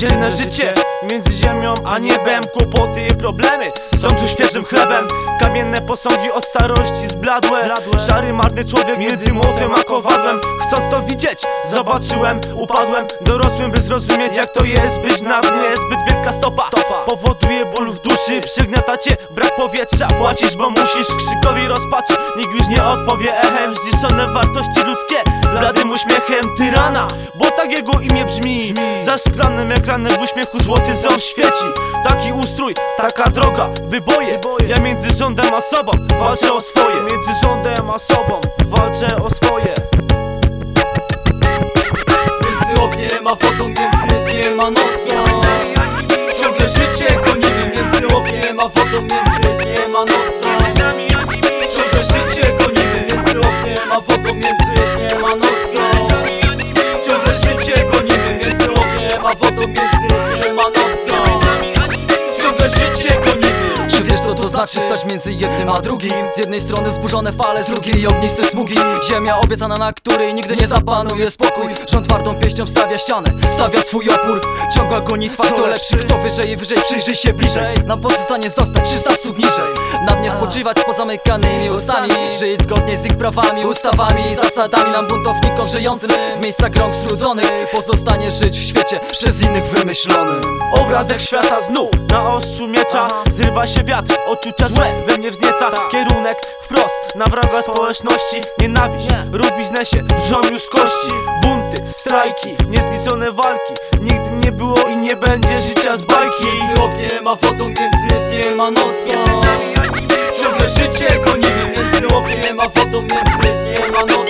Ciągle życie między ziemią a niebem Kłopoty i problemy są tu świeżym chlebem. Kamienne posągi od starości zbladłe. Szary marny człowiek między młotem a kowadłem Chcąc to widzieć, zobaczyłem, upadłem. Dorosłym by zrozumieć jak to jest być na dnie. Zbyt wielka stopa, powoduje ból w duszy. Przygniata cię brak powietrza, płacisz bo musisz. Krzykowi rozpaczy, nikt już nie odpowie echem. Zniszczone wartości ludzkie, bladym uśmiechem tyrana. Bo tak jego imię brzmi. Za szklanym ekranem w uśmiechu złoty ząb świeci. Taki ustrój, taka droga, wyboje. Ja między rządem a sobą walczę o swoje. Między rządem a sobą walczę o swoje. Między ogniem a wodą, między dniem a nocą. Ciągle życie gonimy Między ogniem a wodą, między dniem a nocą znaczy stać między jednym a drugim? Z jednej strony wzburzone fale, z drugiej ogniste smugi. Ziemia obiecana, na której nigdy nie zapanuje spokój. Rząd twardą pieścią stawia ścianę, stawia swój opór. Ciągła gonitwa, kto lepszy, kto wyżej i wyżej Przyjrzyj się bliżej, nam pozostanie zostać 300 stóp niżej. Na dnie spoczywać z pozamykanymi ustami. Żyć zgodnie z ich prawami, ustawami i zasadami. Nam buntownikom żyjącym w miejscach rąk strudzonych Pozostanie żyć w świecie przez innych wymyślonym. Obrazek świata znów na ostrzu miecza. Zrywa się wiatr, odczucia złe we mnie wznieca Kierunek wprost na wroga społeczności. Nienawiść, ruch biznesie, drżą już kości. Bunty, strajki, niezliczone walki. Nigdy nie było i nie będzie życia z bajki. Między ogniem a wodą, między dniem a nocą. Ciągle życie gonimy. Między ogniem a wodą, między dniem a nocą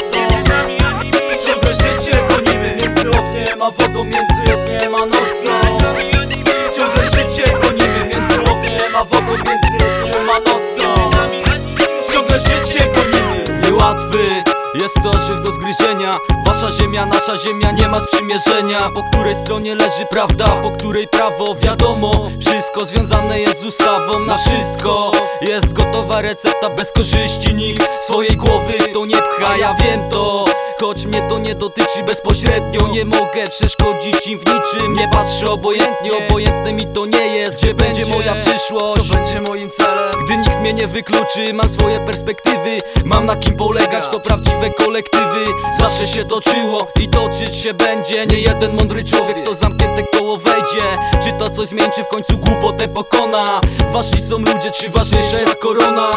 jest to orzech do zgryzienia. Wasza ziemia, nasza ziemia nie ma sprzymierzenia. Po której stronie leży prawda, po której prawo Wiadomo, wszystko związane jest z ustawą Na wszystko jest gotowa recepta. Bez korzyści Nikt swojej głowy to nie pcha, ja wiem to Choć mnie to nie dotyczy bezpośrednio Nie mogę przeszkodzić im w niczym. Nie patrzę obojętnie, obojętne mi to nie jest Gdzie będzie moja przyszłość. Co będzie moim celem? gdy nikt mnie nie wykluczy, mam swoje perspektywy. Mam na kim polegać, to prawdziwe kolektywy. Zawsze się toczyło i toczyć się będzie. Nie jeden mądry człowiek, to zamknięte koło wejdzie. Czy to coś zmieni, czy w końcu głupotę pokona? Ważni są ludzie, czy ważniejsza jest korona?